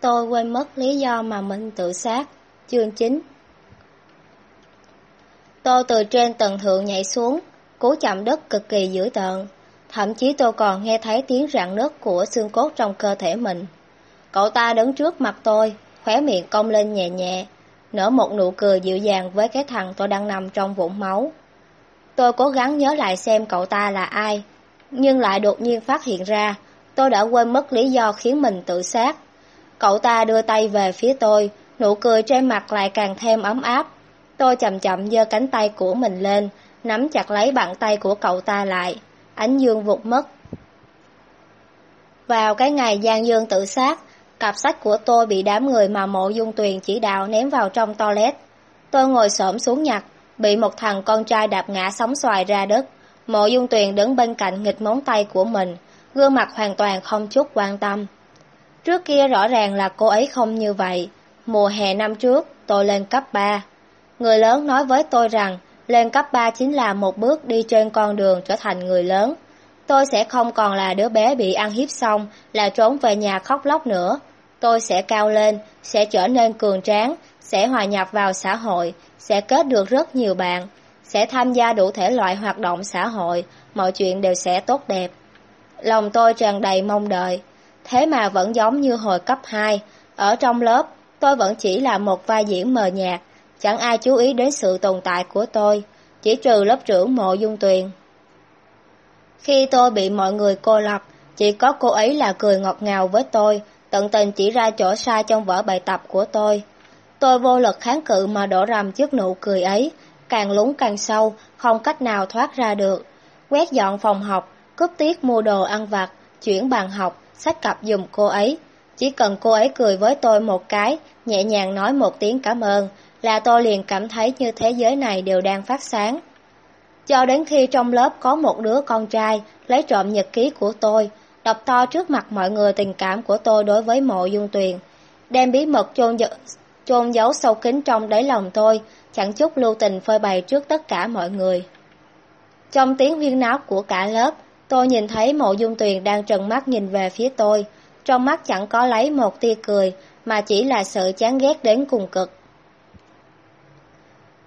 tôi quên mất lý do mà mình tự sát. Chương 9 Tôi từ trên tầng thượng nhảy xuống, cú chạm đất cực kỳ dữ tợn. Thậm chí tôi còn nghe thấy tiếng rạn nứt của xương cốt trong cơ thể mình. Cậu ta đứng trước mặt tôi, khóe miệng cong lên nhẹ nhẹ, nở một nụ cười dịu dàng với cái thằng tôi đang nằm trong vũng máu. Tôi cố gắng nhớ lại xem cậu ta là ai, nhưng lại đột nhiên phát hiện ra tôi đã quên mất lý do khiến mình tự sát. Cậu ta đưa tay về phía tôi, nụ cười trên mặt lại càng thêm ấm áp. Tôi chậm chậm giơ cánh tay của mình lên, nắm chặt lấy bàn tay của cậu ta lại. Ánh dương vụt mất. Vào cái ngày Giang Dương tự sát, cặp sách của tôi bị đám người mà mộ dung tuyền chỉ đạo ném vào trong toilet. Tôi ngồi xổm xuống nhặt, bị một thằng con trai đạp ngã sóng xoài ra đất. Mộ dung tuyền đứng bên cạnh nghịch móng tay của mình, gương mặt hoàn toàn không chút quan tâm. Trước kia rõ ràng là cô ấy không như vậy. Mùa hè năm trước, tôi lên cấp 3. Người lớn nói với tôi rằng, lên cấp 3 chính là một bước đi trên con đường trở thành người lớn. Tôi sẽ không còn là đứa bé bị ăn hiếp xong, là trốn về nhà khóc lóc nữa. Tôi sẽ cao lên, sẽ trở nên cường tráng, sẽ hòa nhập vào xã hội, sẽ kết được rất nhiều bạn, sẽ tham gia đủ thể loại hoạt động xã hội, mọi chuyện đều sẽ tốt đẹp. Lòng tôi tràn đầy mong đợi, thế mà vẫn giống như hồi cấp 2, ở trong lớp, tôi vẫn chỉ là một vai diễn mờ nhạt, chẳng ai chú ý đến sự tồn tại của tôi, chỉ trừ lớp trưởng mộ dung tuyền. Khi tôi bị mọi người cô lập, chỉ có cô ấy là cười ngọt ngào với tôi, tận tình chỉ ra chỗ sai trong vở bài tập của tôi. Tôi vô lực kháng cự mà đổ rầm trước nụ cười ấy, càng lún càng sâu, không cách nào thoát ra được. Quét dọn phòng học, cướp tiết mua đồ ăn vặt, chuyển bàn học, sách cặp dùm cô ấy. Chỉ cần cô ấy cười với tôi một cái, nhẹ nhàng nói một tiếng cảm ơn, là tôi liền cảm thấy như thế giới này đều đang phát sáng. Cho đến khi trong lớp có một đứa con trai lấy trộm nhật ký của tôi, đọc to trước mặt mọi người tình cảm của tôi đối với mộ dung tuyền, đem bí mật chôn, chôn giấu sâu kín trong đáy lòng tôi, chẳng chút lưu tình phơi bày trước tất cả mọi người. Trong tiếng huyên náo của cả lớp, tôi nhìn thấy mộ dung tuyền đang trần mắt nhìn về phía tôi, trong mắt chẳng có lấy một tia cười, mà chỉ là sự chán ghét đến cùng cực.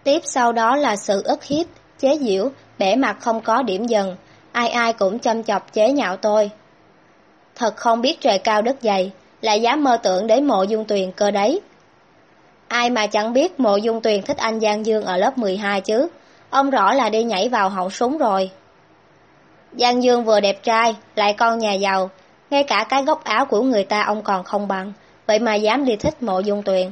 Tiếp sau đó là sự ức hiếp, chế giễu, bẻ mặt không có điểm dần, ai ai cũng chăm chọc chế nhạo tôi. Thật không biết trời cao đất dày, lại dám mơ tưởng đến mộ dung tuyền cơ đấy. Ai mà chẳng biết mộ dung tuyền thích anh Giang Dương ở lớp 12 chứ, ông rõ là đi nhảy vào họng súng rồi. Giang Dương vừa đẹp trai, lại con nhà giàu, ngay cả cái góc áo của người ta ông còn không bằng, vậy mà dám đi thích mộ dung tuyền.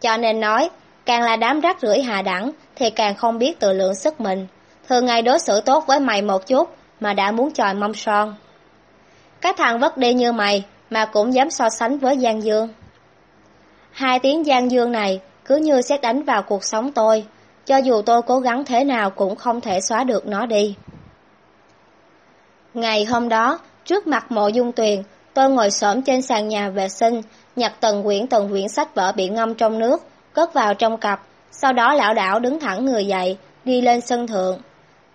Cho nên nói, càng là đám rác rưởi hạ đẳng, thì càng không biết tự lượng sức mình. Thường ngày đối xử tốt với mày một chút, mà đã muốn tròi mâm son. Cái thằng vất đi như mày, mà cũng dám so sánh với Giang Dương. Hai tiếng Giang Dương này cứ như xét đánh vào cuộc sống tôi, cho dù tôi cố gắng thế nào cũng không thể xóa được nó đi. Ngày hôm đó, trước mặt mộ dung tuyền, tôi ngồi xổm trên sàn nhà vệ sinh, nhặt từng quyển từng quyển sách vở bị ngâm trong nước, cất vào trong cặp, sau đó lão đảo đứng thẳng người dậy, đi lên sân thượng.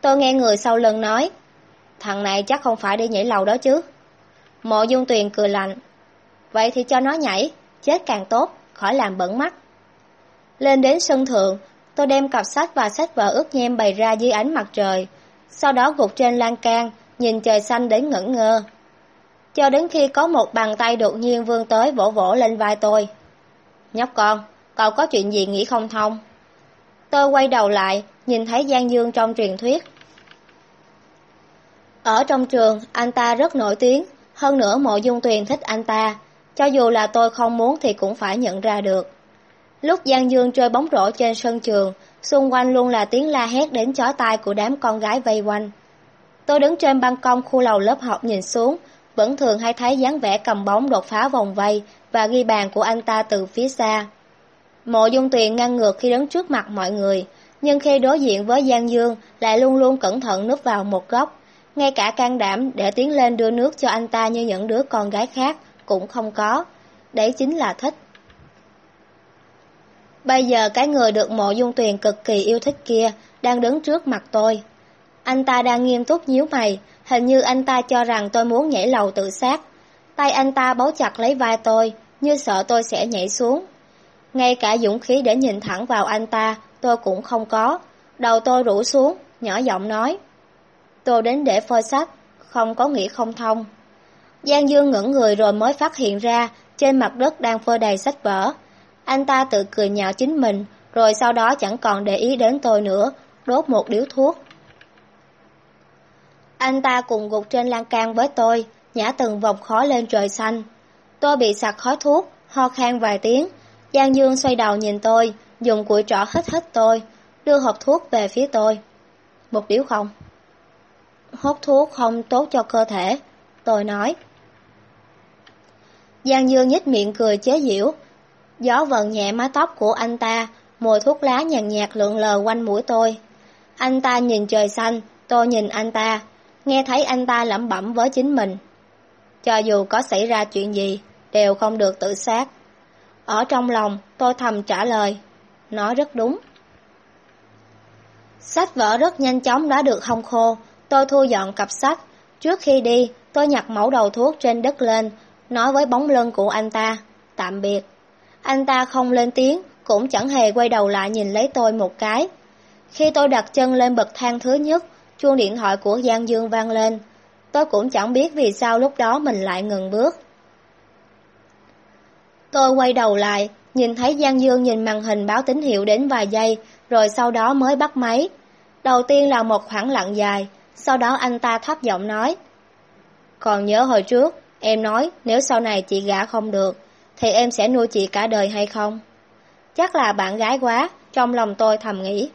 Tôi nghe người sau lưng nói, thằng này chắc không phải đi nhảy lầu đó chứ. Mộ dung tuyền cười lạnh, vậy thì cho nó nhảy, chết càng tốt, khỏi làm bẩn mắt. Lên đến sân thượng, tôi đem cặp sách và sách vở ướt nhem bày ra dưới ánh mặt trời, sau đó gục trên lan can, nhìn trời xanh đến ngẩn ngơ. Cho đến khi có một bàn tay đột nhiên vươn tới vỗ vỗ lên vai tôi. Nhóc con, cậu có chuyện gì nghĩ không thông? Tôi quay đầu lại, nhìn thấy Giang Dương trong truyền thuyết. Ở trong trường, anh ta rất nổi tiếng, hơn nữa mộ dung tuyền thích anh ta, cho dù là tôi không muốn thì cũng phải nhận ra được. Lúc Giang Dương chơi bóng rổ trên sân trường, xung quanh luôn là tiếng la hét đến chói tai của đám con gái vây quanh. Tôi đứng trên ban công khu lầu lớp học nhìn xuống, vẫn thường hay thấy dáng vẻ cầm bóng đột phá vòng vây và ghi bàn của anh ta từ phía xa. Mộ dung tuyền ngăn ngược khi đứng trước mặt mọi người, nhưng khi đối diện với Giang Dương lại luôn luôn cẩn thận núp vào một góc, ngay cả can đảm để tiến lên đưa nước cho anh ta như những đứa con gái khác cũng không có. Đấy chính là thích. Bây giờ cái người được mộ dung tuyền cực kỳ yêu thích kia đang đứng trước mặt tôi. Anh ta đang nghiêm túc nhíu mày, hình như anh ta cho rằng tôi muốn nhảy lầu tự sát. Tay anh ta bấu chặt lấy vai tôi, như sợ tôi sẽ nhảy xuống. Ngay cả dũng khí để nhìn thẳng vào anh ta, tôi cũng không có. Đầu tôi rũ xuống, nhỏ giọng nói. Tôi đến để phơi sách, không có nghĩa không thông. Giang Dương ngẩng người rồi mới phát hiện ra trên mặt đất đang phơi đầy sách vở. Anh ta tự cười nhạo chính mình, rồi sau đó chẳng còn để ý đến tôi nữa, đốt một điếu thuốc. Anh ta cùng gục trên lan can với tôi, nhả từng vòng khói lên trời xanh. Tôi bị sặc khói thuốc, ho khan vài tiếng. Giang Dương xoay đầu nhìn tôi, dùng củi trỏ hít hít tôi, đưa hộp thuốc về phía tôi. Một điếu không? Hút thuốc không tốt cho cơ thể, tôi nói. Giang Dương nhếch miệng cười chế giễu. Gió vần nhẹ mái tóc của anh ta, mùi thuốc lá nhàn nhạt lượn lờ quanh mũi tôi. Anh ta nhìn trời xanh, tôi nhìn anh ta, nghe thấy anh ta lẩm bẩm với chính mình. Cho dù có xảy ra chuyện gì, đều không được tự sát. Ở trong lòng, tôi thầm trả lời. Nói rất đúng. Sách vở rất nhanh chóng đã được hong khô, tôi thu dọn cặp sách. Trước khi đi, tôi nhặt mẫu đầu thuốc trên đất lên, nói với bóng lưng của anh ta, tạm biệt. Anh ta không lên tiếng, cũng chẳng hề quay đầu lại nhìn lấy tôi một cái. Khi tôi đặt chân lên bậc thang thứ nhất, chuông điện thoại của Giang Dương vang lên. Tôi cũng chẳng biết vì sao lúc đó mình lại ngừng bước. Tôi quay đầu lại, nhìn thấy Giang Dương nhìn màn hình báo tín hiệu đến vài giây, rồi sau đó mới bắt máy. Đầu tiên là một khoảng lặng dài, sau đó anh ta thấp giọng nói. Còn nhớ hồi trước, em nói nếu sau này chị gả không được, thì em sẽ nuôi chị cả đời hay không? Chắc là bạn gái quá, trong lòng tôi thầm nghĩ.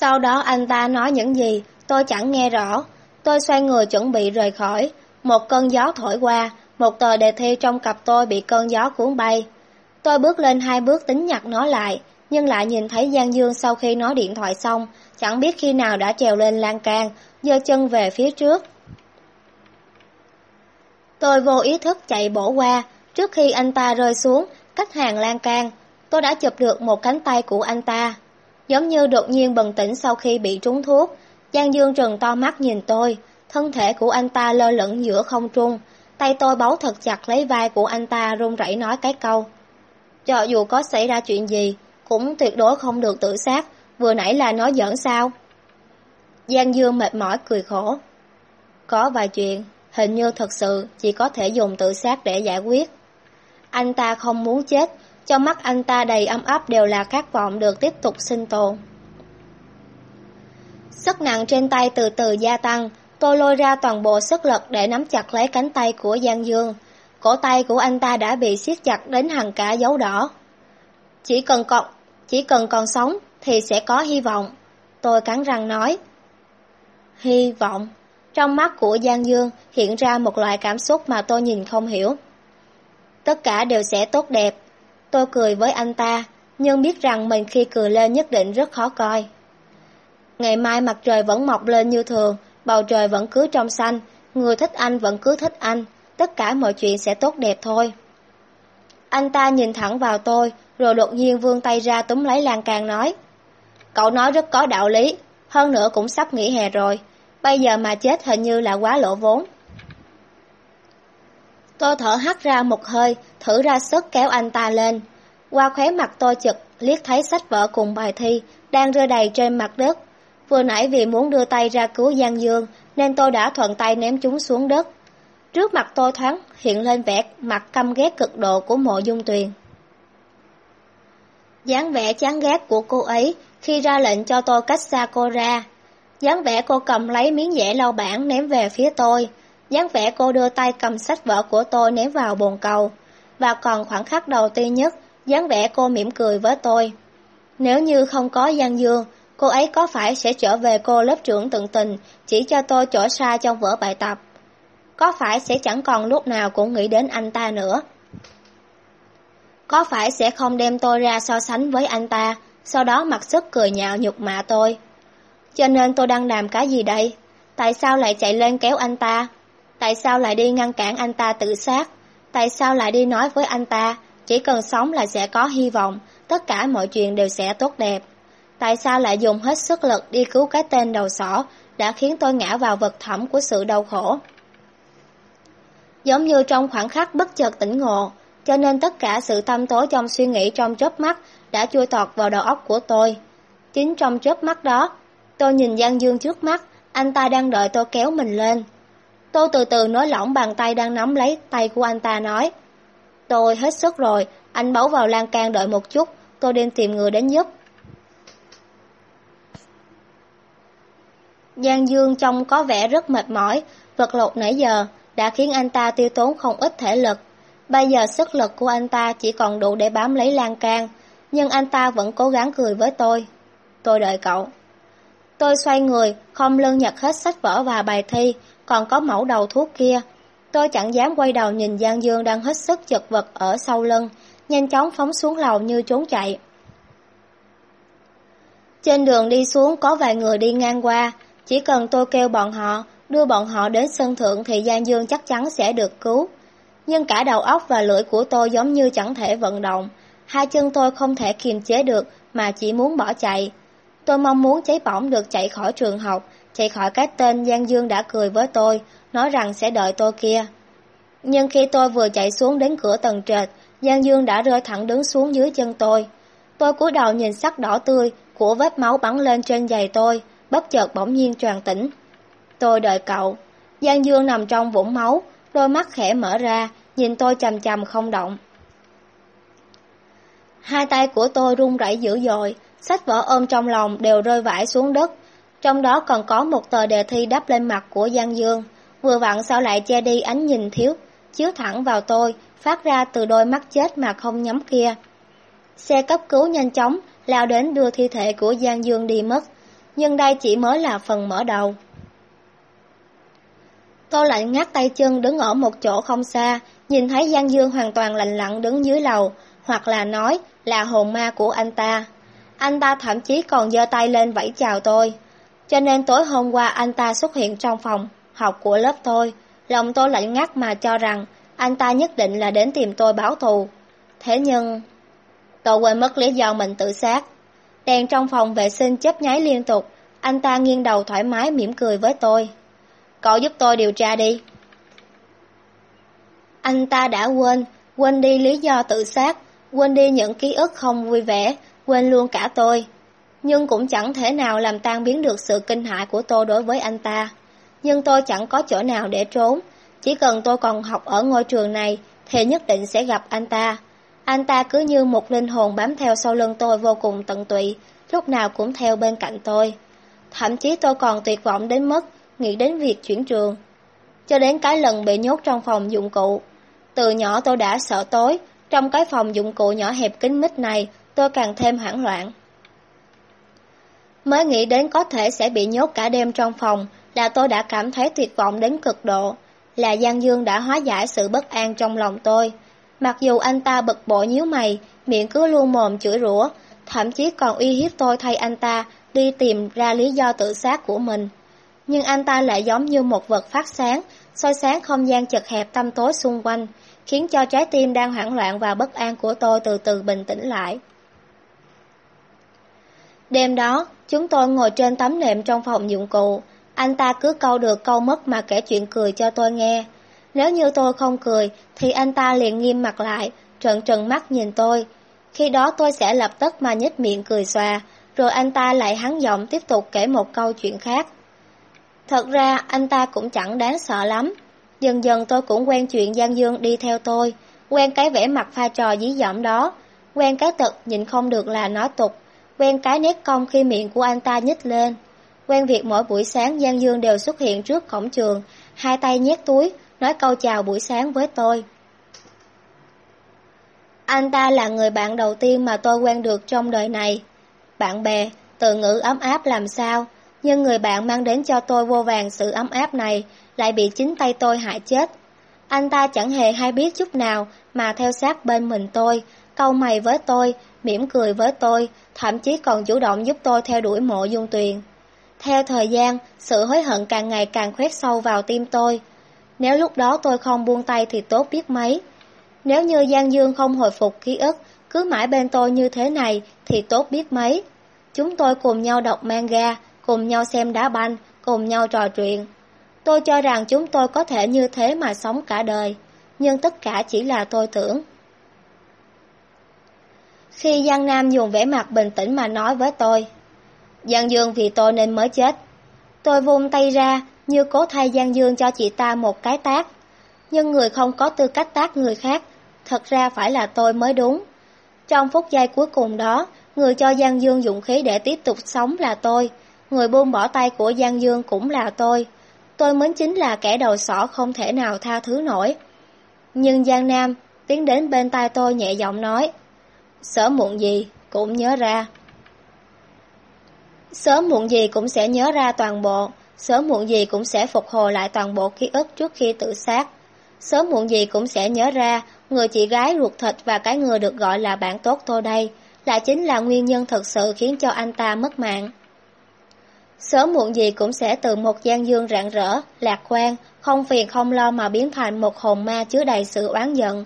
Sau đó anh ta nói những gì, tôi chẳng nghe rõ. Tôi xoay người chuẩn bị rời khỏi. Một cơn gió thổi qua, một tờ đề thi trong cặp tôi bị cơn gió cuốn bay. Tôi bước lên hai bước tính nhặt nó lại, nhưng lại nhìn thấy Giang Dương sau khi nói điện thoại xong, chẳng biết khi nào đã trèo lên lan can, giơ chân về phía trước. Tôi vô ý thức chạy bổ qua, trước khi anh ta rơi xuống, cách hàng lan can, tôi đã chụp được một cánh tay của anh ta. Giống như đột nhiên bừng tỉnh sau khi bị trúng thuốc, Giang Dương trừng to mắt nhìn tôi, thân thể của anh ta lơ lửng giữa không trung, tay tôi bấu thật chặt lấy vai của anh ta run rẩy nói cái câu. Cho dù có xảy ra chuyện gì, cũng tuyệt đối không được tự sát, vừa nãy là nói giỡn sao. Giang Dương mệt mỏi cười khổ. Có vài chuyện, hình như thật sự chỉ có thể dùng tự sát để giải quyết. Anh ta không muốn chết, trong mắt anh ta đầy ấm áp đều là khát vọng được tiếp tục sinh tồn. Sức nặng trên tay từ từ gia tăng, tôi lôi ra toàn bộ sức lực để nắm chặt lấy cánh tay của Giang Dương. Cổ tay của anh ta đã bị siết chặt đến hàng cả dấu đỏ. Chỉ cần còn, chỉ cần còn sống thì sẽ có hy vọng. Tôi cắn răng nói. Hy vọng. Trong mắt của Giang Dương hiện ra một loại cảm xúc mà tôi nhìn không hiểu. Tất cả đều sẽ tốt đẹp. Tôi cười với anh ta, nhưng biết rằng mình khi cười lên nhất định rất khó coi. Ngày mai mặt trời vẫn mọc lên như thường, bầu trời vẫn cứ trong xanh, người thích anh vẫn cứ thích anh, tất cả mọi chuyện sẽ tốt đẹp thôi. Anh ta nhìn thẳng vào tôi, rồi đột nhiên vươn tay ra túm lấy lan càng nói. Cậu nói rất có đạo lý, hơn nữa cũng sắp nghỉ hè rồi, bây giờ mà chết hình như là quá lỗ vốn. Tôi thở hắt ra một hơi, thử ra sức kéo anh ta lên. Qua khóe mặt tôi chực, liếc thấy sách vở cùng bài thi, đang rơi đầy trên mặt đất. Vừa nãy vì muốn đưa tay ra cứu Giang Dương, nên tôi đã thuận tay ném chúng xuống đất. Trước mặt tôi thoáng hiện lên vẻ mặt căm ghét cực độ của mộ dung tuyền. dáng vẻ chán ghét của cô ấy khi ra lệnh cho tôi cách xa cô ra. dáng vẻ cô cầm lấy miếng dẻ lau bảng ném về phía tôi, dáng vẻ cô đưa tay cầm sách vở của tôi ném vào bồn cầu, và còn khoảnh khắc đầu tiên nhất, dáng vẻ cô mỉm cười với tôi. Nếu như không có Giang Dương, cô ấy có phải sẽ trở về cô lớp trưởng tận tình, chỉ cho tôi chỗ sai trong vở bài tập? Có phải sẽ chẳng còn lúc nào cũng nghĩ đến anh ta nữa? Có phải sẽ không đem tôi ra so sánh với anh ta, sau đó mặc sức cười nhạo nhục mạ tôi? Cho nên tôi đang làm cái gì đây? Tại sao lại chạy lên kéo anh ta? Tại sao lại đi ngăn cản anh ta tự sát? Tại sao lại đi nói với anh ta, chỉ cần sống là sẽ có hy vọng, tất cả mọi chuyện đều sẽ tốt đẹp? Tại sao lại dùng hết sức lực đi cứu cái tên đầu sỏ, đã khiến tôi ngã vào vực thẳm của sự đau khổ? Giống như trong khoảng khắc bất chợt tỉnh ngộ, cho nên tất cả sự tâm tối trong suy nghĩ trong chớp mắt đã chui tọt vào đầu óc của tôi. Chính trong chớp mắt đó, tôi nhìn Giang Dương trước mắt, anh ta đang đợi tôi kéo mình lên. Tôi từ từ nói lỏng bàn tay đang nắm lấy tay của anh ta nói. Tôi hết sức rồi, anh bấu vào lan can đợi một chút, tôi đem tìm người đến giúp. Giang Dương trông có vẻ rất mệt mỏi, vật lộn nãy giờ đã khiến anh ta tiêu tốn không ít thể lực. Bây giờ sức lực của anh ta chỉ còn đủ để bám lấy lan can, nhưng anh ta vẫn cố gắng cười với tôi. Tôi đợi cậu. Tôi xoay người, không lưng nhặt hết sách vở và bài thi, còn có mẫu đầu thuốc kia. Tôi chẳng dám quay đầu nhìn Giang Dương đang hết sức chật vật ở sau lưng, nhanh chóng phóng xuống lầu như trốn chạy. Trên đường đi xuống có vài người đi ngang qua, chỉ cần tôi kêu bọn họ, đưa bọn họ đến sân thượng thì Giang Dương chắc chắn sẽ được cứu. Nhưng cả đầu óc và lưỡi của tôi giống như chẳng thể vận động, hai chân tôi không thể kiềm chế được mà chỉ muốn bỏ chạy. Tôi mong muốn cháy bỏng được chạy khỏi trường học, chạy khỏi cái tên Giang Dương đã cười với tôi, nói rằng sẽ đợi tôi kia. Nhưng khi tôi vừa chạy xuống đến cửa tầng trệt, Giang Dương đã rơi thẳng đứng xuống dưới chân tôi. Tôi cúi đầu nhìn sắc đỏ tươi của vết máu bắn lên trên giày tôi, bất chợt bỗng nhiên tròn tỉnh. Tôi đợi cậu. Giang Dương nằm trong vũng máu, đôi mắt khẽ mở ra, nhìn tôi chầm chầm không động. Hai tay của tôi run rẩy dữ dội, sách vở ôm trong lòng đều rơi vãi xuống đất. Trong đó còn có một tờ đề thi đắp lên mặt của Giang Dương, vừa vặn sao lại che đi ánh nhìn thiếu, chiếu thẳng vào tôi, phát ra từ đôi mắt chết mà không nhắm kia. Xe cấp cứu nhanh chóng lao đến đưa thi thể của Giang Dương đi mất, nhưng đây chỉ mới là phần mở đầu. Tôi lạnh ngắt tay chân đứng ở một chỗ không xa, nhìn thấy Giang Dương hoàn toàn lạnh lặng đứng dưới lầu, hoặc là nói là hồn ma của anh ta. Anh ta thậm chí còn giơ tay lên vẫy chào tôi. Cho nên tối hôm qua anh ta xuất hiện trong phòng học của lớp tôi. Lòng tôi lạnh ngắt mà cho rằng anh ta nhất định là đến tìm tôi báo thù. Thế nhưng... Tôi quên mất lý do mình tự sát. Đèn trong phòng vệ sinh chớp nháy liên tục, anh ta nghiêng đầu thoải mái mỉm cười với tôi. Cậu giúp tôi điều tra đi. Anh ta đã quên, quên đi lý do tự sát, quên đi những ký ức không vui vẻ, quên luôn cả tôi. Nhưng cũng chẳng thể nào làm tan biến được sự kinh hại của tôi đối với anh ta. Nhưng tôi chẳng có chỗ nào để trốn, chỉ cần tôi còn học ở ngôi trường này thì nhất định sẽ gặp anh ta. Anh ta cứ như một linh hồn bám theo sau lưng tôi vô cùng tận tụy, lúc nào cũng theo bên cạnh tôi. Thậm chí tôi còn tuyệt vọng đến mức nghĩ đến việc chuyển trường. Cho đến cái lần bị nhốt trong phòng dụng cụ. Từ nhỏ tôi đã sợ tối, trong cái phòng dụng cụ nhỏ hẹp kín mít này, tôi càng thêm hoảng loạn. Mới nghĩ đến có thể sẽ bị nhốt cả đêm trong phòng là tôi đã cảm thấy tuyệt vọng đến cực độ, là Giang Dương đã hóa giải sự bất an trong lòng tôi. Mặc dù anh ta bực bội nhíu mày, miệng cứ luôn mồm chửi rủa, thậm chí còn uy hiếp tôi thay anh ta đi tìm ra lý do tự sát của mình. Nhưng anh ta lại giống như một vật phát sáng, soi sáng không gian chật hẹp tăm tối xung quanh, khiến cho trái tim đang hoảng loạn và bất an của tôi từ từ bình tĩnh lại. Đêm đó, chúng tôi ngồi trên tấm nệm trong phòng dụng cụ, anh ta cứ câu được câu mất mà kể chuyện cười cho tôi nghe. Nếu như tôi không cười, thì anh ta liền nghiêm mặt lại, trợn trừng mắt nhìn tôi. Khi đó tôi sẽ lập tức mà nhếch miệng cười xòa, rồi anh ta lại hắn giọng tiếp tục kể một câu chuyện khác. Thật ra anh ta cũng chẳng đáng sợ lắm. Dần dần tôi cũng quen chuyện Giang Dương đi theo tôi, quen cái vẻ mặt pha trò dí dỏm đó, quen cái tật nhìn không được là nói tục, quen cái nét cong khi miệng của anh ta nhích lên. Quen việc mỗi buổi sáng Giang Dương đều xuất hiện trước cổng trường, hai tay nhét túi, nói câu chào buổi sáng với tôi. Anh ta là người bạn đầu tiên mà tôi quen được trong đời này. Bạn bè, từ ngữ ấm áp làm sao, nhưng người bạn mang đến cho tôi vô vàng sự ấm áp này lại bị chính tay tôi hại chết. Anh ta chẳng hề hay biết chút nào mà theo sát bên mình tôi, câu mày với tôi, mỉm cười với tôi, thậm chí còn chủ động giúp tôi theo đuổi mộ dung tuyền. Theo thời gian, sự hối hận càng ngày càng khoét sâu vào tim tôi. Nếu lúc đó tôi không buông tay thì tốt biết mấy. Nếu như Giang Dương không hồi phục ký ức, cứ mãi bên tôi như thế này thì tốt biết mấy. Chúng tôi cùng nhau đọc manga, cùng nhau xem đá banh, cùng nhau trò chuyện. Tôi cho rằng chúng tôi có thể như thế mà sống cả đời, nhưng tất cả chỉ là tôi tưởng. Khi Giang Nam dùng vẻ mặt bình tĩnh mà nói với tôi, Giang Dương vì tôi nên mới chết. Tôi vung tay ra như cố thay Giang Dương cho chị ta một cái tác. Nhưng người không có tư cách tác người khác, thật ra phải là tôi mới đúng. Trong phút giây cuối cùng đó, người cho Giang Dương dụng khí để tiếp tục sống là tôi, người buông bỏ tay của Giang Dương cũng là tôi. Tôi mới chính là kẻ đầu sỏ không thể nào tha thứ nổi. Nhưng Giang Nam tiến đến bên tai tôi nhẹ giọng nói, sớm muộn gì cũng nhớ ra. Sớm muộn gì cũng sẽ nhớ ra toàn bộ, sớm muộn gì cũng sẽ phục hồi lại toàn bộ ký ức trước khi tự sát. Sớm muộn gì cũng sẽ nhớ ra người chị gái ruột thịt và cái người được gọi là bạn tốt tôi đây, lại chính là nguyên nhân thực sự khiến cho anh ta mất mạng. Sớm muộn gì cũng sẽ từ một gian dương rạng rỡ, lạc quan, không phiền không lo mà biến thành một hồn ma chứa đầy sự oán giận,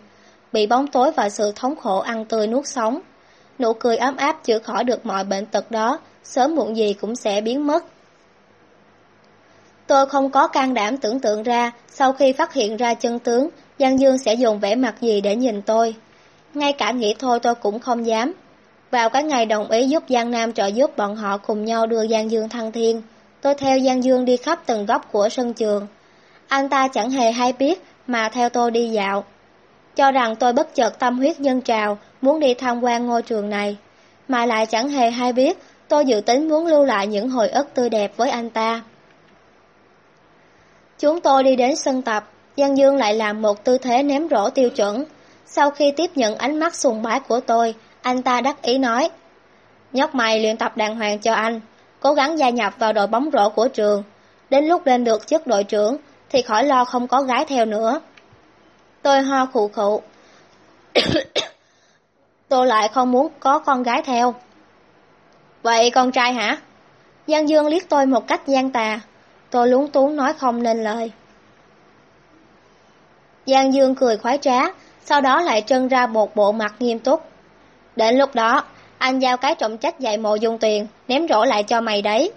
bị bóng tối và sự thống khổ ăn tươi nuốt sống. Nụ cười ấm áp chữa khỏi được mọi bệnh tật đó, sớm muộn gì cũng sẽ biến mất. Tôi không có can đảm tưởng tượng ra, sau khi phát hiện ra chân tướng, Giang Dương sẽ dùng vẻ mặt gì để nhìn tôi. Ngay cả nghĩ thôi tôi cũng không dám. Vào cái ngày đồng ý giúp Giang Nam trợ giúp bọn họ cùng nhau đưa Giang Dương thăng thiên, tôi theo Giang Dương đi khắp từng góc của sân trường. Anh ta chẳng hề hay biết mà theo tôi đi dạo. Cho rằng tôi bất chợt tâm huyết nhân trào, muốn đi tham quan ngôi trường này. Mà lại chẳng hề hay biết tôi dự tính muốn lưu lại những hồi ức tươi đẹp với anh ta. Chúng tôi đi đến sân tập, Giang Dương lại làm một tư thế ném rổ tiêu chuẩn. Sau khi tiếp nhận ánh mắt sùng bái của tôi, anh ta đắc ý nói, Nhóc mày luyện tập đàng hoàng cho anh, cố gắng gia nhập vào đội bóng rổ của trường. Đến lúc lên được chức đội trưởng, thì khỏi lo không có gái theo nữa. Tôi ho khụ khụ. tôi lại không muốn có con gái theo. Vậy con trai hả? Giang Dương liếc tôi một cách gian tà. Tôi lúng túng nói không nên lời. Giang Dương cười khoái trá, sau đó lại trân ra một bộ mặt nghiêm túc. Đến lúc đó, anh giao cái trọng trách dạy mộ dung tuyền, ném rổ lại cho mày đấy.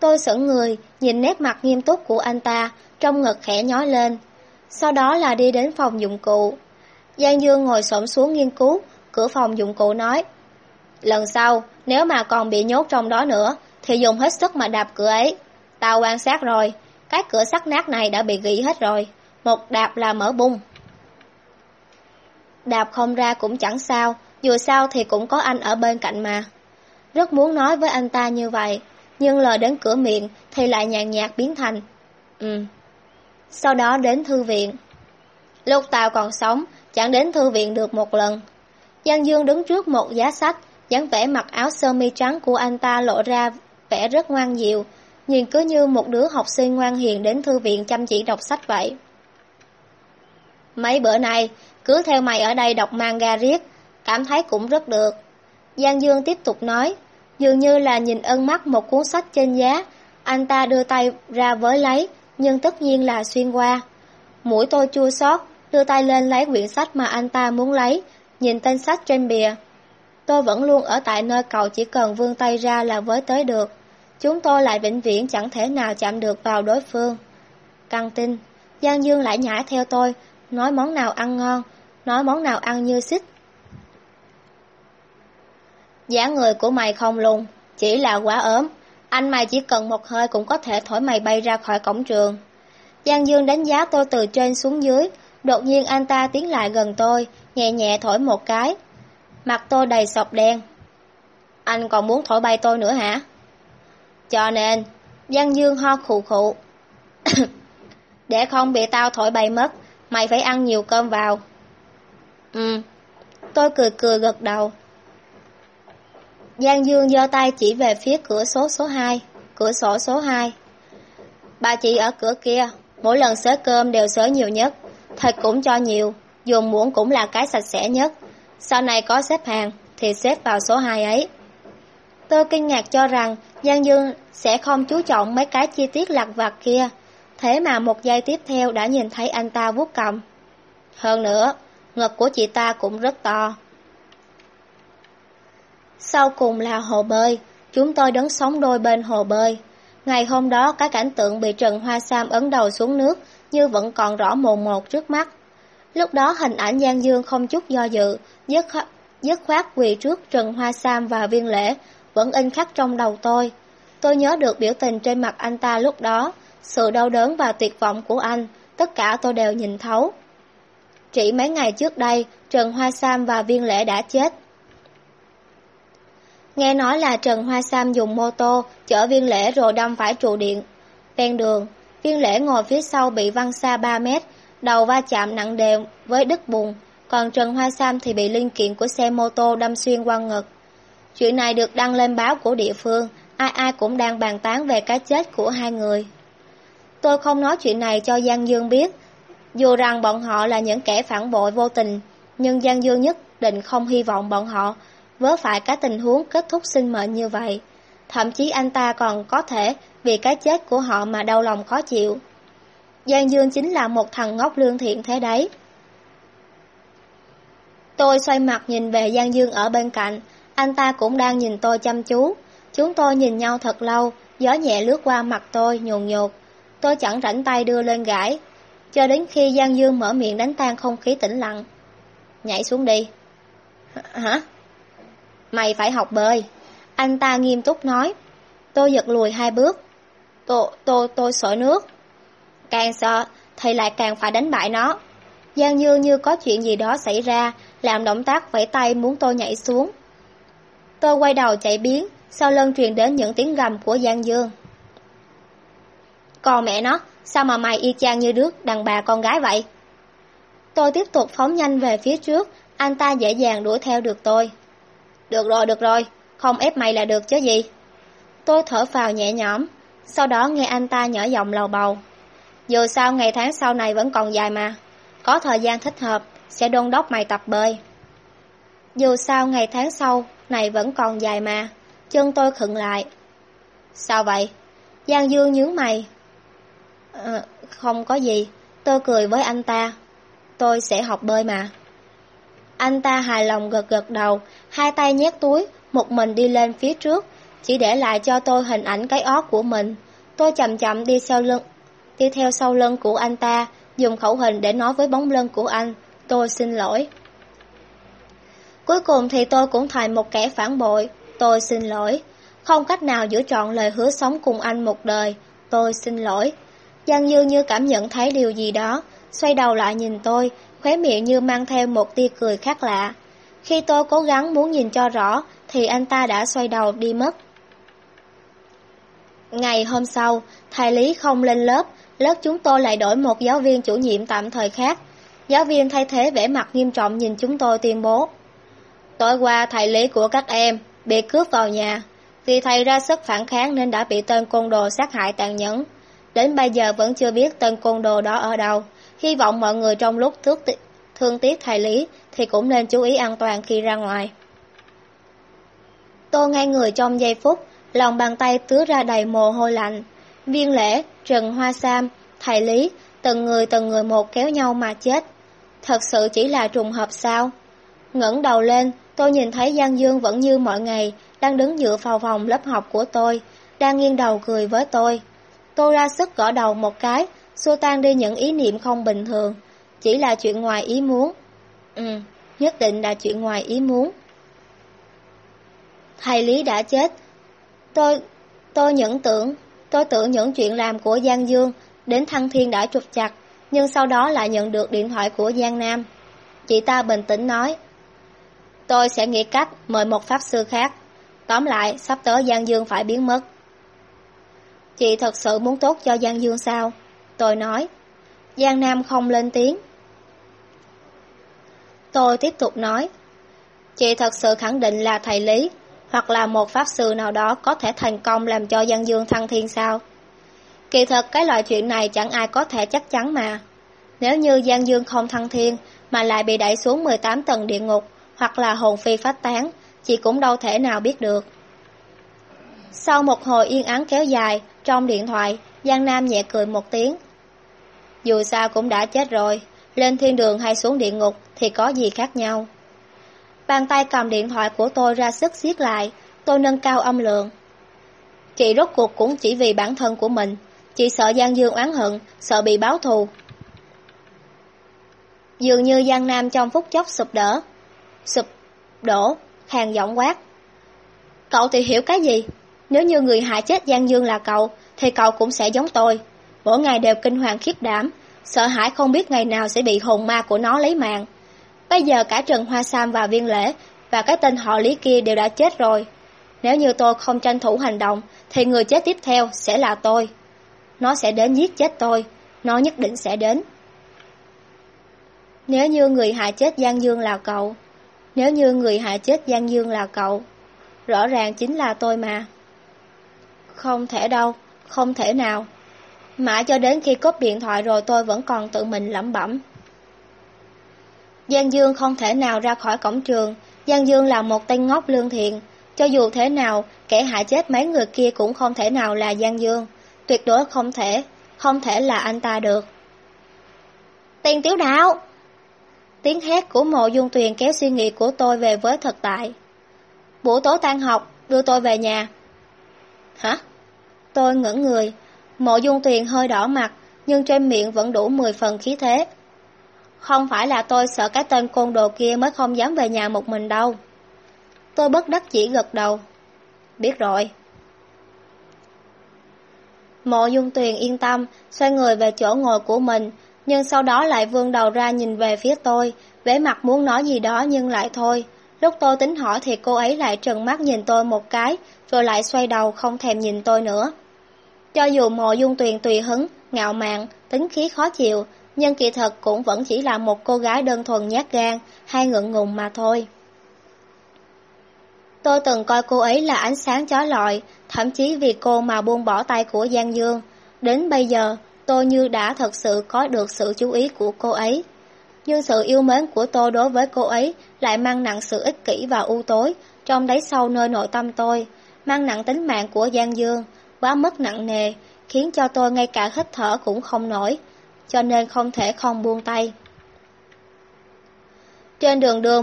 Tôi sững người, nhìn nét mặt nghiêm túc của anh ta, trong ngực khẽ nhói lên. Sau đó là đi đến phòng dụng cụ. Giang Dương ngồi xổm xuống nghiên cứu, cửa phòng dụng cụ nói. Lần sau, nếu mà còn bị nhốt trong đó nữa, thì dùng hết sức mà đạp cửa ấy. Tao quan sát rồi, cái cửa sắt nát này đã bị gỉ hết rồi, một đạp là mở bung. Đạp không ra cũng chẳng sao, dù sao thì cũng có anh ở bên cạnh mà. Rất muốn nói với anh ta như vậy, nhưng lời đến cửa miệng thì lại nhàn nhạt biến thành. Ừ. Sau đó đến thư viện. Lúc tao còn sống, chẳng đến thư viện được một lần. Giang Dương đứng trước một giá sách, dáng vẻ mặc áo sơ mi trắng của anh ta lộ ra vẻ rất ngoan dịu, nhìn cứ như một đứa học sinh ngoan hiền đến thư viện chăm chỉ đọc sách vậy. Mấy bữa nay, cứ theo mày ở đây đọc manga riết, cảm thấy cũng rất được. Giang Dương tiếp tục nói, dường như là nhìn ân mắt một cuốn sách trên giá, anh ta đưa tay ra với lấy, nhưng tất nhiên là xuyên qua. Mũi tôi chua xót, đưa tay lên lấy quyển sách mà anh ta muốn lấy, nhìn tên sách trên bìa. Tôi vẫn luôn ở tại nơi cậu chỉ cần vươn tay ra là với tới được. Chúng tôi lại vĩnh viễn chẳng thể nào chạm được vào đối phương. Căng tin, Giang Dương lại nhảy theo tôi, nói món nào ăn ngon, nói món nào ăn như xích. Giá người của mày không lùn, chỉ là quá ốm. Anh mày chỉ cần một hơi cũng có thể thổi mày bay ra khỏi cổng trường. Giang Dương đánh giá tôi từ trên xuống dưới, đột nhiên anh ta tiến lại gần tôi, nhẹ nhẹ thổi một cái. Mặt tôi đầy sọc đen. Anh còn muốn thổi bay tôi nữa hả? Cho nên, Giang Dương ho khụ khụ. Để không bị tao thổi bay mất, mày phải ăn nhiều cơm vào. Ừ, tôi cười cười gật đầu. Giang Dương giơ tay chỉ về phía cửa số số 2, cửa sổ số 2. Bà chị ở cửa kia, mỗi lần xới cơm đều xới nhiều nhất, thịt cũng cho nhiều, dùng muỗng cũng là cái sạch sẽ nhất. Sau này có xếp hàng, thì xếp vào số 2 ấy. Tôi kinh ngạc cho rằng Giang Dương sẽ không chú trọng mấy cái chi tiết lặt vặt kia, thế mà một giây tiếp theo đã nhìn thấy anh ta vuốt cầm. Hơn nữa, ngực của chị ta cũng rất to. Sau cùng là hồ bơi, chúng tôi đứng sóng đôi bên hồ bơi. Ngày hôm đó, cái cảnh tượng bị Trần Hoa Sam ấn đầu xuống nước như vẫn còn rõ mồn một trước mắt. Lúc đó hình ảnh Giang Dương không chút do dự, dứt, dứt khoát quỳ trước Trần Hoa Sam và viên lễ, vẫn in khắc trong đầu tôi. Tôi nhớ được biểu tình trên mặt anh ta lúc đó, sự đau đớn và tuyệt vọng của anh, tất cả tôi đều nhìn thấu. Chỉ mấy ngày trước đây, Trần Hoa Sam và viên lễ đã chết. Nghe nói là Trần Hoa Sam dùng mô tô chở viên lễ rồi đâm phải trụ điện. Ven đường, viên lễ ngồi phía sau bị văng xa 3 mét, đầu va chạm nặng đều với đứt bùn, còn Trần Hoa Sam thì bị linh kiện của xe mô tô đâm xuyên qua ngực. Chuyện này được đăng lên báo của địa phương, ai ai cũng đang bàn tán về cái chết của hai người. Tôi không nói chuyện này cho Giang Dương biết, dù rằng bọn họ là những kẻ phản bội vô tình, nhưng Giang Dương nhất định không hy vọng bọn họ vớ phải cái tình huống kết thúc sinh mệnh như vậy. Thậm chí anh ta còn có thể vì cái chết của họ mà đau lòng khó chịu. Giang Dương chính là một thằng ngốc lương thiện thế đấy. Tôi xoay mặt nhìn về Giang Dương ở bên cạnh, anh ta cũng đang nhìn tôi chăm chú. Chúng tôi nhìn nhau thật lâu, gió nhẹ lướt qua mặt tôi, nhồn nhột. Tôi chẳng rảnh tay đưa lên gãi, cho đến khi Giang Dương mở miệng đánh tan không khí tĩnh lặng. Nhảy xuống đi. Hả? Mày phải học bơi. Anh ta nghiêm túc nói. Tôi giật lùi hai bước. Tôi, tôi, tôi sợ nước. Càng sợ, thì lại càng phải đánh bại nó. Giang Dương như có chuyện gì đó xảy ra, làm động tác vẫy tay muốn tôi nhảy xuống. Tôi quay đầu chạy biến, sau lưng truyền đến những tiếng gầm của Giang Dương. Còn mẹ nó, sao mà mày y chang như đứa đàn bà con gái vậy? Tôi tiếp tục phóng nhanh về phía trước, anh ta dễ dàng đuổi theo được tôi. Được rồi, được rồi, không ép mày là được chứ gì. Tôi thở vào nhẹ nhõm, sau đó nghe anh ta nhỏ giọng lầu bầu. Dù sao ngày tháng sau này vẫn còn dài mà, có thời gian thích hợp, sẽ đôn đốc mày tập bơi. Dù sao ngày tháng sau này vẫn còn dài mà, chân tôi khựng lại. Sao vậy? Giang Dương nhướng mày. À, không có gì, tôi cười với anh ta. Tôi sẽ học bơi mà. Anh ta hài lòng gật gật đầu, hai tay nhét túi, một mình đi lên phía trước, chỉ để lại cho tôi hình ảnh cái ót của mình. Tôi chậm chậm đi sau lưng, đi theo sau lưng của anh ta, dùng khẩu hình để nói với bóng lưng của anh. Tôi xin lỗi. Cuối cùng thì tôi cũng thành một kẻ phản bội. Tôi xin lỗi. Không cách nào giữ trọn lời hứa sống cùng anh một đời. Tôi xin lỗi. Giang Dương như cảm nhận thấy điều gì đó, xoay đầu lại nhìn tôi, khóe miệng như mang theo một tia cười khác lạ. Khi tôi cố gắng muốn nhìn cho rõ, thì anh ta đã xoay đầu đi mất. Ngày hôm sau, thầy Lý không lên lớp, lớp chúng tôi lại đổi một giáo viên chủ nhiệm tạm thời khác. Giáo viên thay thế vẻ mặt nghiêm trọng nhìn chúng tôi tuyên bố. Tối qua thầy Lý của các em bị cướp vào nhà, vì thầy ra sức phản kháng nên đã bị tên côn đồ sát hại tàn nhẫn. Đến bây giờ vẫn chưa biết tên côn đồ đó ở đâu. Hy vọng mọi người trong lúc thước thương tiếc thầy Lý thì cũng nên chú ý an toàn khi ra ngoài. Tôi ngay người trong giây phút, lòng bàn tay tứa ra đầy mồ hôi lạnh. Viên lễ, Trần Hoa Sam, thầy Lý, từng người từng người một kéo nhau mà chết. Thật sự chỉ là trùng hợp sao? ngẩng đầu lên, tôi nhìn thấy Giang Dương vẫn như mọi ngày, đang đứng dựa vào phòng lớp học của tôi, đang nghiêng đầu cười với tôi. Tôi ra sức gõ đầu một cái, xua tan đi những ý niệm không bình thường, chỉ là chuyện ngoài ý muốn. Ừ, nhất định là chuyện ngoài ý muốn. Thầy Lý đã chết. Tôi, tôi những tưởng, tôi tưởng những chuyện làm của Giang Dương đến Thăng Thiên đã trục chặt, nhưng sau đó lại nhận được điện thoại của Giang Nam. Chị ta bình tĩnh nói, tôi sẽ nghĩ cách mời một pháp sư khác. Tóm lại, sắp tới Giang Dương phải biến mất. Chị thật sự muốn tốt cho Giang Dương sao? Tôi nói. Giang Nam không lên tiếng. Tôi tiếp tục nói. Chị thật sự khẳng định là thầy Lý, hoặc là một pháp sư nào đó có thể thành công làm cho Giang Dương thăng thiên sao? Kỳ thật cái loại chuyện này chẳng ai có thể chắc chắn mà. Nếu như Giang Dương không thăng thiên mà lại bị đẩy xuống 18 tầng địa ngục hoặc là hồn phi phát tán, chị cũng đâu thể nào biết được. Sau một hồi yên ắng kéo dài, trong điện thoại, Giang Nam nhẹ cười một tiếng. Dù sao cũng đã chết rồi, lên thiên đường hay xuống địa ngục thì có gì khác nhau. Bàn tay cầm điện thoại của tôi ra sức siết lại, tôi nâng cao âm lượng. Chị rốt cuộc cũng chỉ vì bản thân của mình. Chị sợ Giang Dương oán hận, sợ bị báo thù. Dường như Giang Nam trong phút chốc sụp đỡ. Sụp đổ, hàng giọng quát. Cậu thì hiểu cái gì? Nếu như người hại chết Giang Dương là cậu, thì cậu cũng sẽ giống tôi. Mỗi ngày đều kinh hoàng khiếp đảm, sợ hãi không biết ngày nào sẽ bị hồn ma của nó lấy mạng. Bây giờ cả Trần Hoa Sam và Viên Lễ và cái tên họ Lý kia đều đã chết rồi. Nếu như tôi không tranh thủ hành động, thì người chết tiếp theo sẽ là tôi. Nó sẽ đến giết chết tôi, nó nhất định sẽ đến. Nếu như người hại chết Giang Dương là cậu, nếu như người hại chết Giang Dương là cậu, rõ ràng chính là tôi mà. Không thể đâu, không thể nào. Mãi cho đến khi cốp điện thoại rồi tôi vẫn còn tự mình lẩm bẩm. Giang Dương không thể nào ra khỏi cổng trường, Giang Dương là một tên ngốc lương thiện, cho dù thế nào, kẻ hại chết mấy người kia cũng không thể nào là Giang Dương, tuyệt đối không thể, không thể là anh ta được. Tiền tiểu đạo! Tiếng hét của mộ dung tuyền kéo suy nghĩ của tôi về với thực tại. Buổi tối tan học, đưa tôi về nhà. Hả? Tôi ngỡ người, mộ dung tuyền hơi đỏ mặt, nhưng trên miệng vẫn đủ 10 phần khí thế. Không phải là tôi sợ cái tên côn đồ kia mới không dám về nhà một mình đâu. Tôi bất đắc chỉ gật đầu. Biết rồi. Mộ dung tuyền yên tâm, xoay người về chỗ ngồi của mình, nhưng sau đó lại vươn đầu ra nhìn về phía tôi, vẻ mặt muốn nói gì đó nhưng lại thôi. Lúc tôi tính hỏi thì cô ấy lại trừng mắt nhìn tôi một cái, rồi lại xoay đầu không thèm nhìn tôi nữa. Cho dù mộ dung tuyền tùy hứng, ngạo mạn, tính khí khó chịu, nhưng kỳ thật cũng vẫn chỉ là một cô gái đơn thuần nhát gan hay ngượng ngùng mà thôi. Tôi từng coi cô ấy là ánh sáng chói lọi, thậm chí vì cô mà buông bỏ tay của Giang Dương. Đến bây giờ, tôi như đã thật sự có được sự chú ý của cô ấy. Nhưng sự yêu mến của tôi đối với cô ấy lại mang nặng sự ích kỷ và u tối trong đáy sâu nơi nội tâm tôi, mang nặng tính mạng của Giang Dương, quá mất nặng nề, khiến cho tôi ngay cả hít thở cũng không nổi, cho nên không thể không buông tay. Trên đường đưa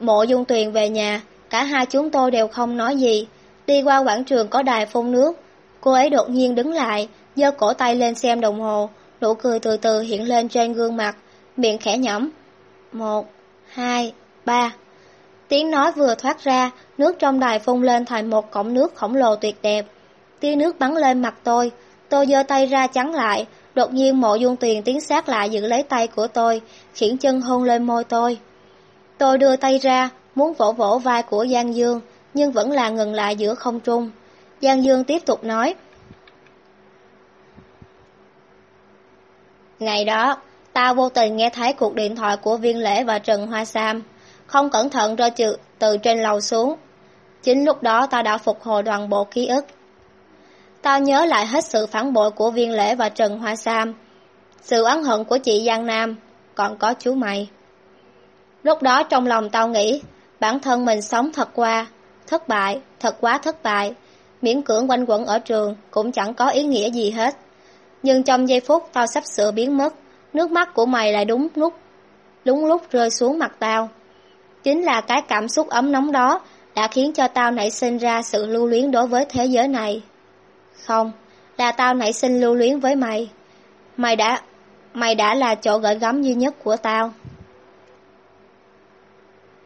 mộ dung tuyền về nhà, cả hai chúng tôi đều không nói gì. Đi qua quảng trường có đài phun nước, cô ấy đột nhiên đứng lại, giơ cổ tay lên xem đồng hồ, nụ cười từ từ hiện lên trên gương mặt, miệng khẽ nhõm. Một, hai, ba. Tiếng nói vừa thoát ra, nước trong đài phun lên thành một cổng nước khổng lồ tuyệt đẹp. Tia nước bắn lên mặt tôi, tôi giơ tay ra chắn lại, đột nhiên mộ dung tuyền tiến sát lại giữ lấy tay của tôi, khiển chân hôn lên môi tôi. Tôi đưa tay ra, muốn vỗ vỗ vai của Giang Dương, nhưng vẫn là ngừng lại giữa không trung. Giang Dương tiếp tục nói. Ngày đó, ta vô tình nghe thấy cuộc điện thoại của Viên Lễ và Trần Hoa Sam, không cẩn thận rơi trừ từ trên lầu xuống. Chính lúc đó ta đã phục hồi toàn bộ ký ức. Tao nhớ lại hết sự phản bội của Viên Lễ và Trần Hoa Sam, sự oán hận của chị Giang Nam, còn có chú mày. Lúc đó trong lòng tao nghĩ, bản thân mình sống thật qua, thất bại, thật quá thất bại, miễn cưỡng quanh quẩn ở trường cũng chẳng có ý nghĩa gì hết. Nhưng trong giây phút tao sắp sửa biến mất, nước mắt của mày lại đúng lúc, đúng lúc rơi xuống mặt tao. Chính là cái cảm xúc ấm nóng đó đã khiến cho tao nảy sinh ra sự lưu luyến đối với thế giới này. Không, là tao nảy sinh lưu luyến với mày. Mày đã, mày đã là chỗ gửi gắm duy nhất của tao.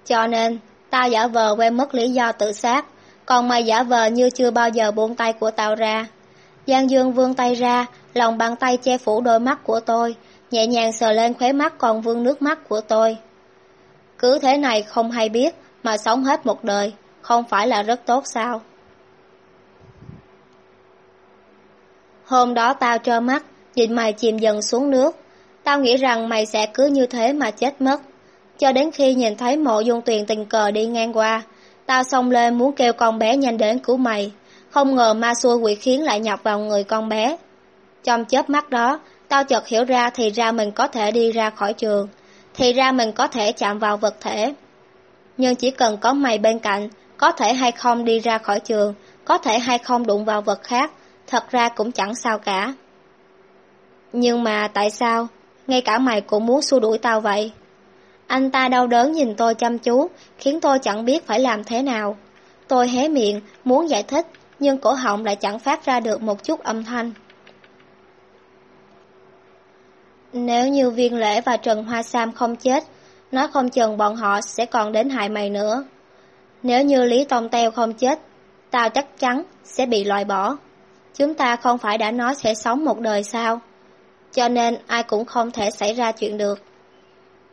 Cho nên, tao giả vờ quên mất lý do tự sát, còn mày giả vờ như chưa bao giờ buông tay của tao ra. Giang Dương vươn tay ra, lòng bàn tay che phủ đôi mắt của tôi, nhẹ nhàng sờ lên khóe mắt còn vương nước mắt của tôi. Cứ thế này không hay biết, mà sống hết một đời, không phải là rất tốt sao? Hôm đó tao trơ mắt, nhìn mày chìm dần xuống nước. Tao nghĩ rằng mày sẽ cứ như thế mà chết mất. Cho đến khi nhìn thấy mộ dung tuyền tình cờ đi ngang qua, tao xông lên muốn kêu con bé nhanh đến cứu mày. Không ngờ ma xui quỷ khiến lại nhập vào người con bé. Trong chớp mắt đó, tao chợt hiểu ra thì ra mình có thể đi ra khỏi trường, thì ra mình có thể chạm vào vật thể. Nhưng chỉ cần có mày bên cạnh, có thể hay không đi ra khỏi trường, có thể hay không đụng vào vật khác, thật ra cũng chẳng sao cả. Nhưng mà tại sao, ngay cả mày cũng muốn xua đuổi tao vậy? Anh ta đau đớn nhìn tôi chăm chú, khiến tôi chẳng biết phải làm thế nào. Tôi hé miệng, muốn giải thích, nhưng cổ họng lại chẳng phát ra được một chút âm thanh. Nếu như viên lễ và Trần Hoa Sam không chết, nó không chừng bọn họ sẽ còn đến hại mày nữa. Nếu như Lý Tông Teo không chết, tao chắc chắn sẽ bị loại bỏ. Chúng ta không phải đã nói sẽ sống một đời sao? Cho nên ai cũng không thể xảy ra chuyện được.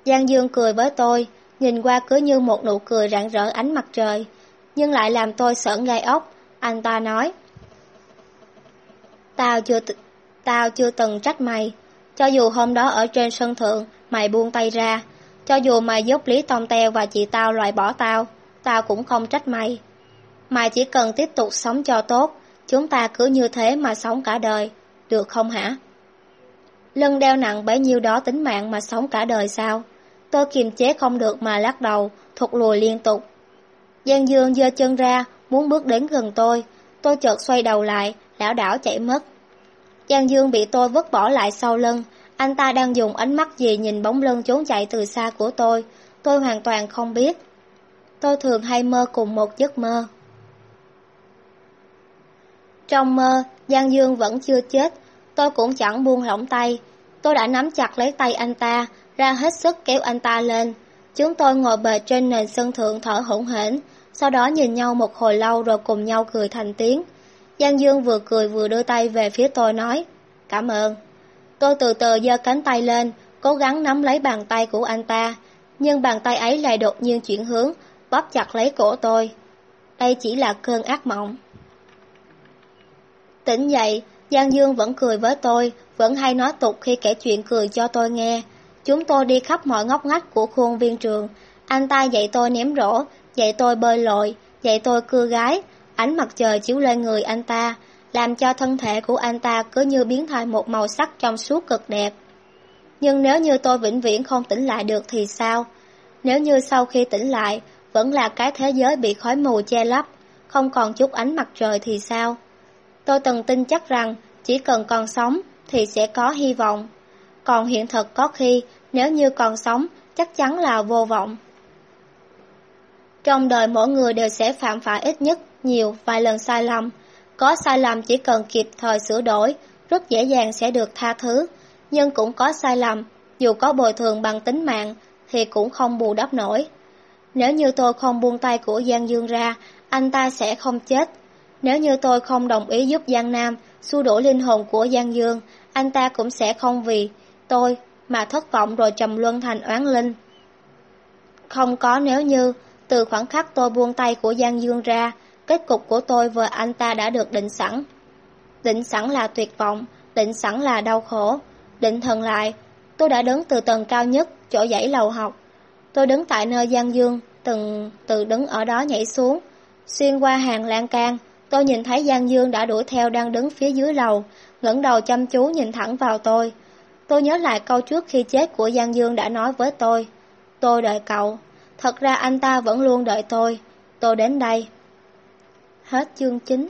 Giang Dương cười với tôi, nhìn qua cứ như một nụ cười rạng rỡ ánh mặt trời, nhưng lại làm tôi sợ gai ốc. Anh ta nói, Tao chưa, tao chưa từng trách mày, cho dù hôm đó ở trên sân thượng mày buông tay ra, cho dù mày giúp Lý Tông Teo và chị tao loại bỏ tao, tao cũng không trách mày. Mày chỉ cần tiếp tục sống cho tốt, chúng ta cứ như thế mà sống cả đời, được không hả? Lưng đeo nặng bấy nhiêu đó tính mạng mà sống cả đời sao? Tôi kiềm chế không được mà lắc đầu, thụt lùi liên tục. Giang Dương giơ chân ra, muốn bước đến gần tôi. Tôi chợt xoay đầu lại, lão đảo chạy mất. Giang Dương bị tôi vứt bỏ lại sau lưng. Anh ta đang dùng ánh mắt gì nhìn bóng lưng trốn chạy từ xa của tôi. Tôi hoàn toàn không biết. Tôi thường hay mơ cùng một giấc mơ. Trong mơ, Giang Dương vẫn chưa chết. Tôi cũng chẳng buông lỏng tay. Tôi đã nắm chặt lấy tay anh ta, ra hết sức kéo anh ta lên. Chúng tôi ngồi bệt trên nền sân thượng thở hổn hển, sau đó nhìn nhau một hồi lâu rồi cùng nhau cười thành tiếng. Giang Dương vừa cười vừa đưa tay về phía tôi nói, cảm ơn. Tôi từ từ giơ cánh tay lên, cố gắng nắm lấy bàn tay của anh ta, nhưng bàn tay ấy lại đột nhiên chuyển hướng, bóp chặt lấy cổ tôi. Đây chỉ là cơn ác mộng. Tỉnh dậy, Giang Dương vẫn cười với tôi, vẫn hay nói tục khi kể chuyện cười cho tôi nghe. Chúng tôi đi khắp mọi ngóc ngách của khuôn viên trường. Anh ta dạy tôi ném rổ, dạy tôi bơi lội, dạy tôi cưa gái. Ánh mặt trời chiếu lên người anh ta, làm cho thân thể của anh ta cứ như biến thành một màu sắc trong suốt cực đẹp. Nhưng nếu như tôi vĩnh viễn không tỉnh lại được thì sao? Nếu như sau khi tỉnh lại, vẫn là cái thế giới bị khói mù che lấp, không còn chút ánh mặt trời thì sao? Tôi từng tin chắc rằng chỉ cần còn sống thì sẽ có hy vọng. Còn hiện thực có khi nếu như còn sống chắc chắn là vô vọng. Trong đời mỗi người đều sẽ phạm phải ít nhất nhiều vài lần sai lầm. Có sai lầm chỉ cần kịp thời sửa đổi, rất dễ dàng sẽ được tha thứ. Nhưng cũng có sai lầm, dù có bồi thường bằng tính mạng thì cũng không bù đắp nổi. Nếu như tôi không buông tay của Giang Dương ra, anh ta sẽ không chết. Nếu như tôi không đồng ý giúp Giang Nam xua đuổi linh hồn của Giang Dương, anh ta cũng sẽ không vì tôi mà thất vọng rồi trầm luân thành oán linh. Không có nếu như, từ khoảng khắc tôi buông tay của Giang Dương ra, kết cục của tôi và anh ta đã được định sẵn. Định sẵn là tuyệt vọng, định sẵn là đau khổ. Định thần lại, tôi đã đứng từ tầng cao nhất, chỗ dãy lầu học. Tôi đứng tại nơi Giang Dương, từng từ đứng ở đó nhảy xuống. Xuyên qua hàng lan can, tôi nhìn thấy Giang Dương đã đuổi theo đang đứng phía dưới lầu, ngẩng đầu chăm chú nhìn thẳng vào tôi. Tôi nhớ lại câu trước khi chết của Giang Dương đã nói với tôi. Tôi đợi cậu. Thật ra anh ta vẫn luôn đợi tôi. Tôi đến đây. Hết chương 9